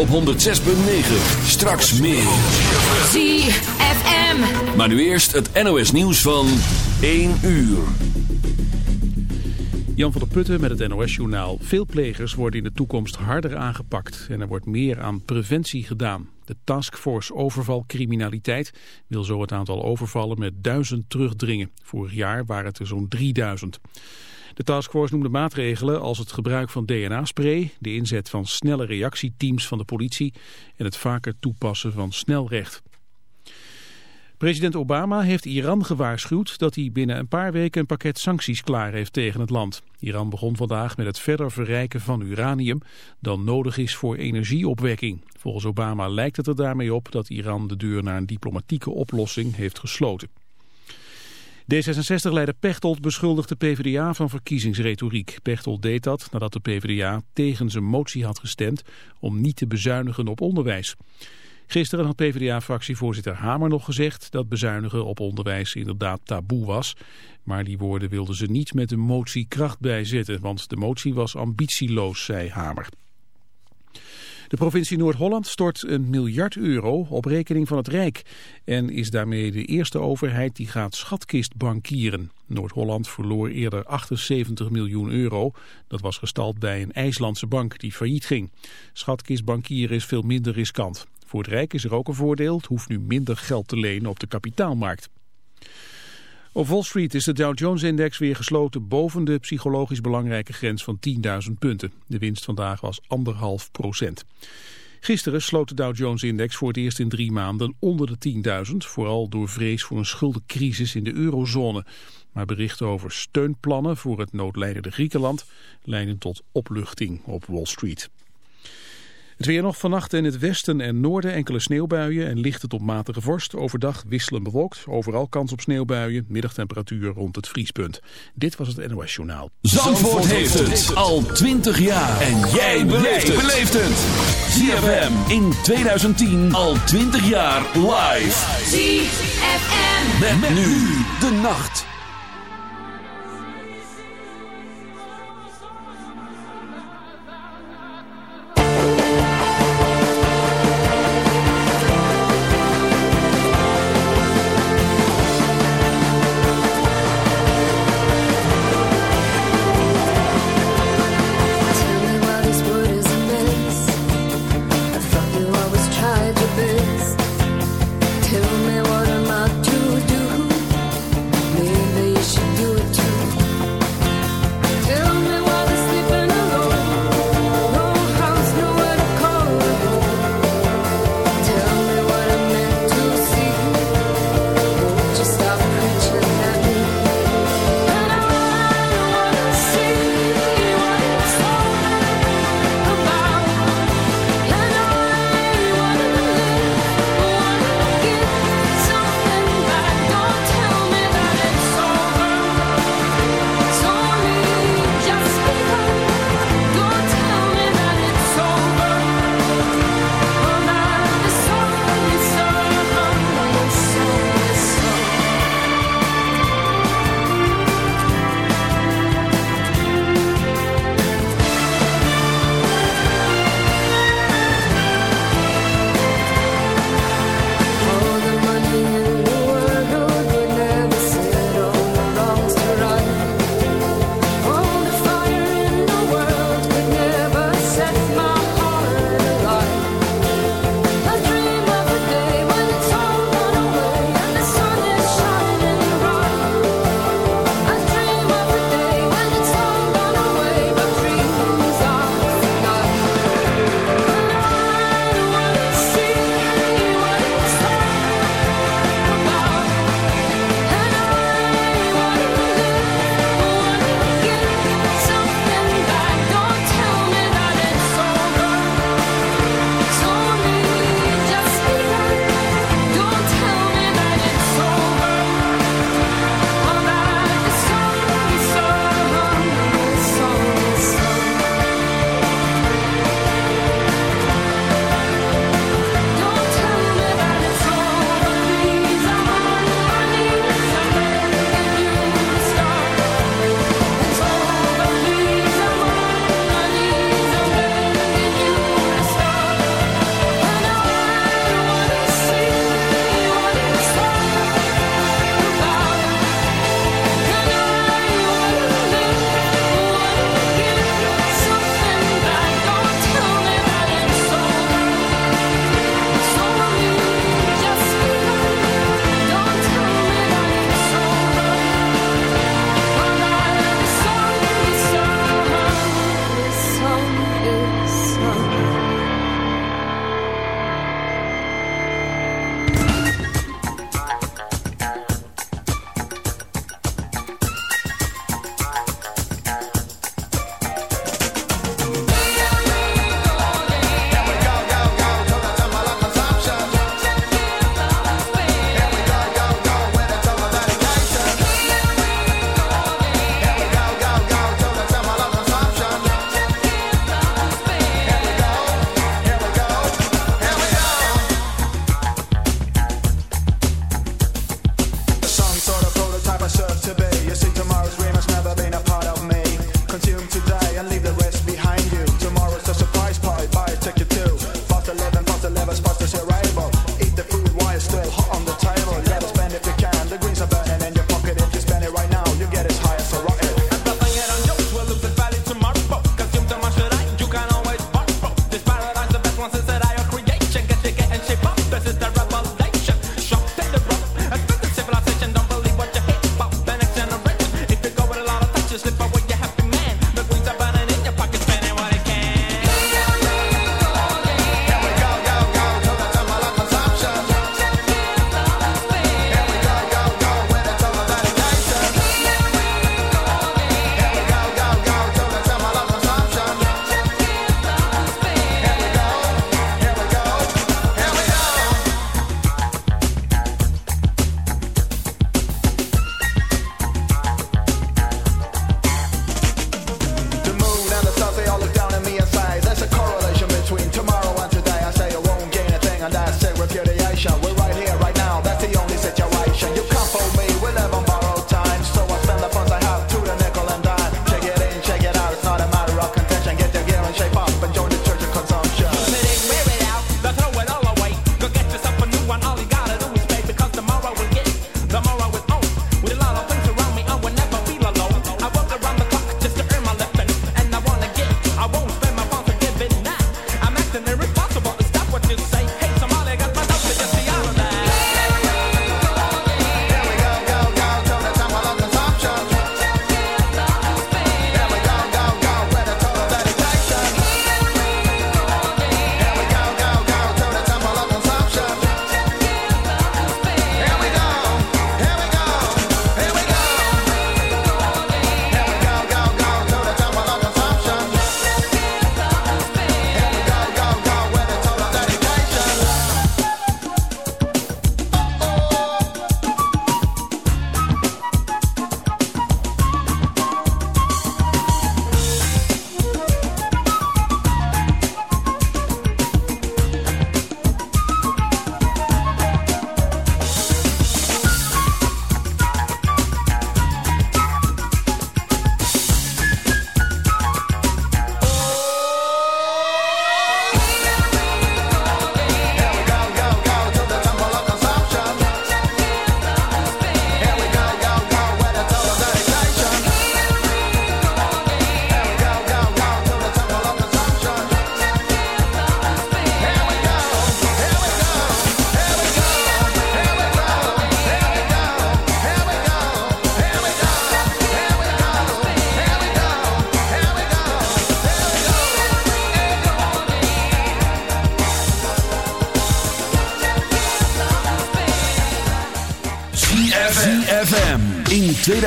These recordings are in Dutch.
op 106.9 Straks meer ZFM Maar nu eerst het NOS nieuws van 1 uur Jan van der Putten met het NOS-journaal. Veel plegers worden in de toekomst harder aangepakt en er wordt meer aan preventie gedaan. De Taskforce Overvalcriminaliteit wil zo het aantal overvallen met duizend terugdringen. Vorig jaar waren het er zo'n 3000. De taskforce noemde maatregelen als het gebruik van DNA-spray, de inzet van snelle reactieteams van de politie en het vaker toepassen van snelrecht. President Obama heeft Iran gewaarschuwd dat hij binnen een paar weken een pakket sancties klaar heeft tegen het land. Iran begon vandaag met het verder verrijken van uranium dan nodig is voor energieopwekking. Volgens Obama lijkt het er daarmee op dat Iran de deur naar een diplomatieke oplossing heeft gesloten. D66-leider Pechtold beschuldigt de PvdA van verkiezingsretoriek. Pechtold deed dat nadat de PvdA tegen zijn motie had gestemd om niet te bezuinigen op onderwijs. Gisteren had PvdA-fractievoorzitter Hamer nog gezegd dat bezuinigen op onderwijs inderdaad taboe was. Maar die woorden wilden ze niet met de motie kracht bijzetten, want de motie was ambitieloos, zei Hamer. De provincie Noord-Holland stort een miljard euro op rekening van het Rijk en is daarmee de eerste overheid die gaat schatkist bankieren. Noord-Holland verloor eerder 78 miljoen euro. Dat was gestald bij een IJslandse bank die failliet ging. Schatkist bankieren is veel minder riskant. Voor het Rijk is er ook een voordeel. Het hoeft nu minder geld te lenen op de kapitaalmarkt. Op Wall Street is de Dow Jones-index weer gesloten boven de psychologisch belangrijke grens van 10.000 punten. De winst vandaag was 1,5 procent. Gisteren sloot de Dow Jones-index voor het eerst in drie maanden onder de 10.000, vooral door vrees voor een schuldencrisis in de eurozone. Maar berichten over steunplannen voor het noodlijdende Griekenland leiden tot opluchting op Wall Street. Het weer nog vannacht in het westen en noorden enkele sneeuwbuien en lichte tot matige vorst. Overdag wisselen bewolkt, overal kans op sneeuwbuien, middagtemperatuur rond het vriespunt. Dit was het NOS Journaal. Zandvoort, heeft het al 20 jaar en jij beleeft het. ZFM in 2010 al 20 jaar live. ZFM Met, nu de nacht.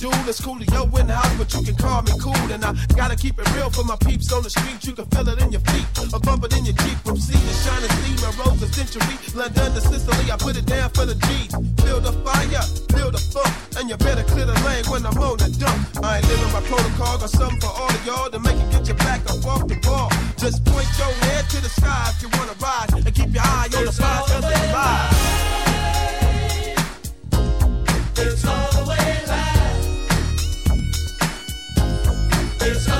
dude. It's cool to yo in the house, but you can call me cool. And I gotta keep it real for my peeps on the street. You can feel it in your feet, i bump it in your cheek. From sea to shining sea, my rose is century. London to Sicily, I put it down for the G's. Build a fire, build a funk, and you better clear the lane when I'm on the dump. I ain't living my protocol, got something for all of y'all to make it get your back up off the ball. Just point your head to the sky if you wanna rise, and keep your eye on the prize. It's all the way. It's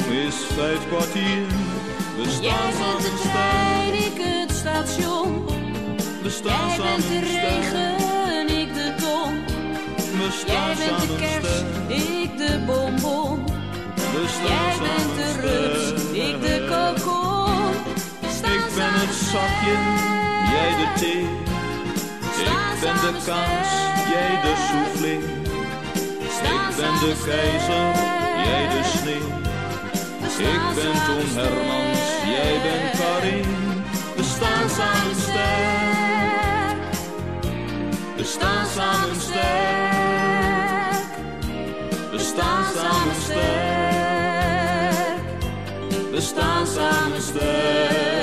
is vijf kwartier. We Jij staan bent samen de trein, ik het station. we staan Jij bent de regen, ik de ton. We Jij bent de samen kers, sterk. ik de bonbon. We staan Jij bent de rups, sterk. ik de kokon. Ik ben het zakje, jij de thee. Ik ben de sterk. jij de soufflé. Ik ben de keizer, jij de sneeuw. Ik ben Toon Hermans, jij bent Karin. We staan samen sterk. We staan samen sterk. We staan samen sterk. We staan samen sterk.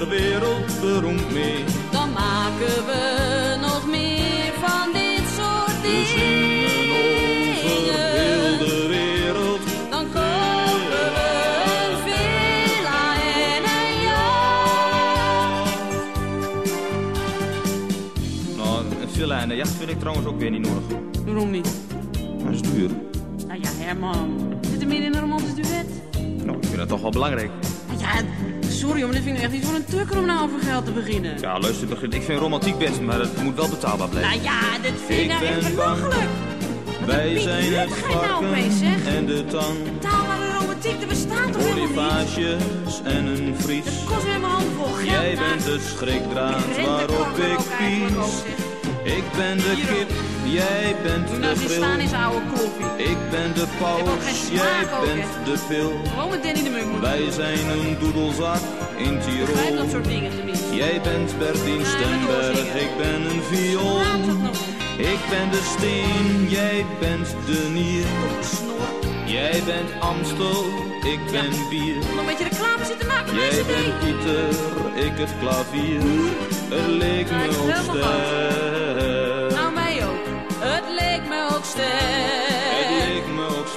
Wereld beroemd mee. dan maken we nog meer van dit soort dingen. de wereld. Dan kopen we een villa en een jacht. Nou, een villa en een jacht vind ik trouwens ook weer niet nodig. Waarom niet? Dat is duur. Nou ja, Herman. Zit er meer in een romantisch duet? Nou, ik vind dat toch wel belangrijk. Nou Ja, sorry, maar dit vind ik echt niet voor een tukker om nou over geld te beginnen. Ja, luister, begin- ik vind romantiek best, maar het moet wel betaalbaar blijven. Nou ja, dit vind ik, Ik nou echt belachelijk. Wij zijn het nou varken zeg? en de tang. Betaalbare romantiek, er bestaat toch helemaal niet? En een vries. Het kost weer mijn handvol geld. Jij nou. bent de schrikdraad waarop ik pies. Ik ben de kip, jij bent de nou staan zijn oude kloffie. Ik ben de paus, jij ook, bent de pil. Gewoon met Danny de Munk Wij zijn een doedelzak in Tirol. dat soort dingen tenminste. Jij bent Bertien maar Stemberg, ik ben een viool. Ik ben de steen, jij bent de nier. Jij bent Amstel, ik ben bier. Nog een beetje reclame zitten maken Jij bent Pieter, ik het klavier. Het leek Ja, me ook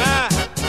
high.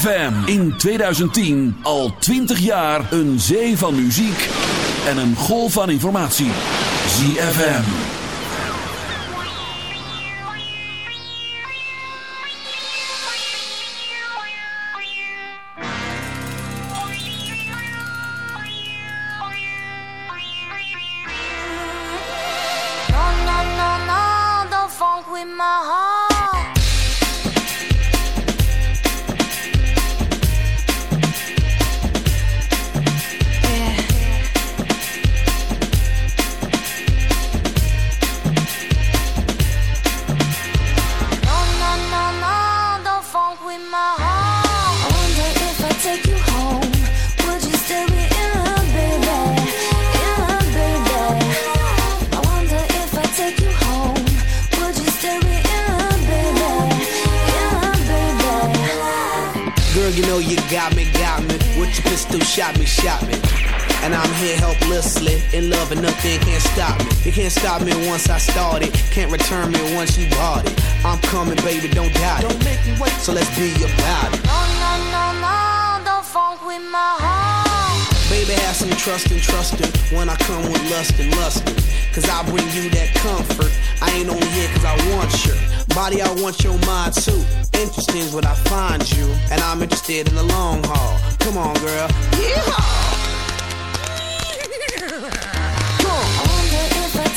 ZFM in 2010 al 20 jaar een zee van muziek en een golf van informatie. ZFM. No, no, no, no, don't. in love and nothing can't stop me. It can't stop me once I start it. Can't return me once you bought it. I'm coming, baby, don't doubt it. Don't make me wait, so let's be about it. No, no, no, no, don't funk with my heart. Baby, have some trust and trust her when I come with lust and lust Cause I bring you that comfort. I ain't on here cause I want you. body, I want your mind too. Interesting is when I find you, and I'm interested in the long haul. Come on, girl. Yeehaw!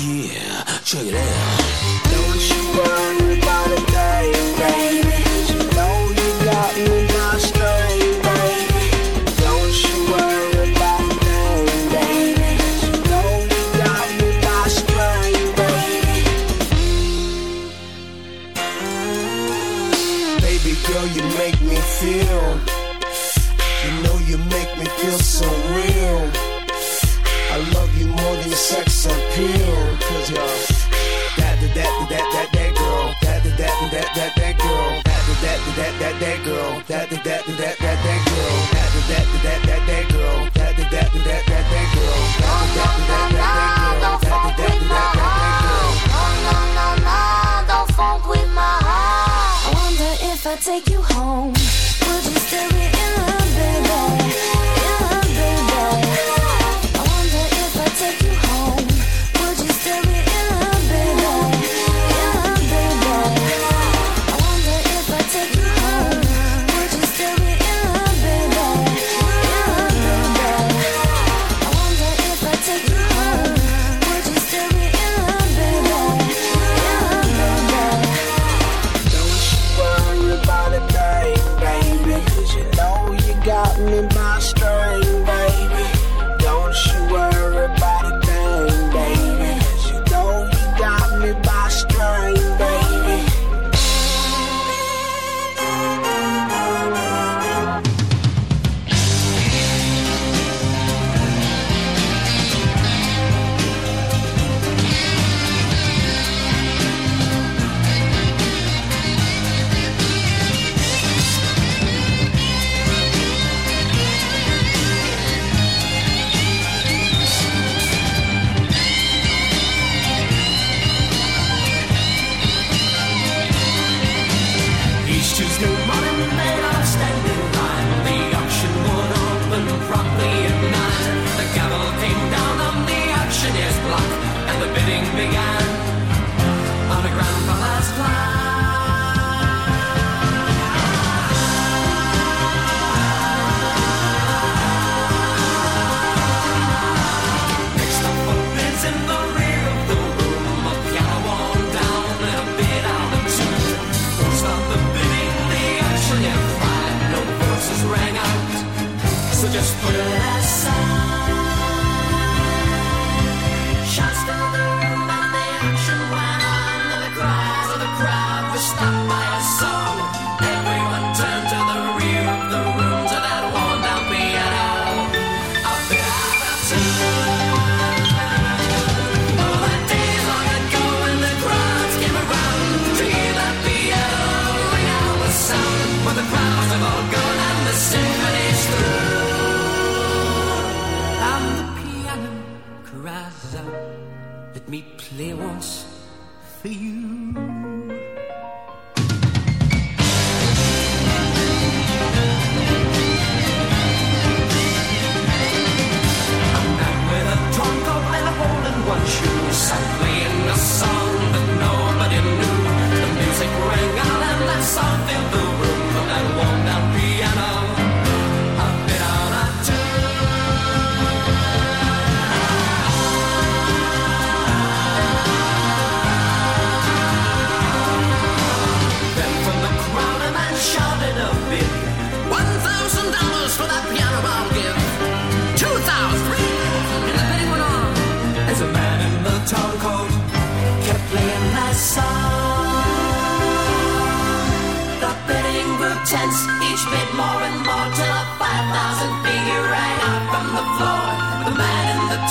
Yeah, check it out. Don't you worry about a thing, baby. sex appeal. Cause yo, that, that, that, that, that, that girl. That, that, that, that, that, that girl. That, that, that, that, that girl. That, that, that, that, that, that girl. That, that, that, that, that girl. That, that, that, that, that that girl. That, that, that, that, that girl. take you home.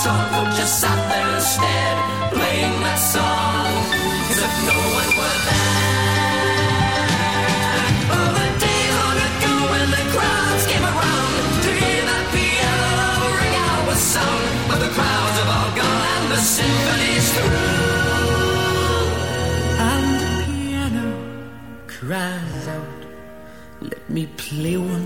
soulful just sat there instead, playing that song as if no one were there. Oh, the long ago when the crowds came around to hear that piano ring out with sound, but the crowds have all gone and the symphony's through. And the piano cries out, "Let me play one."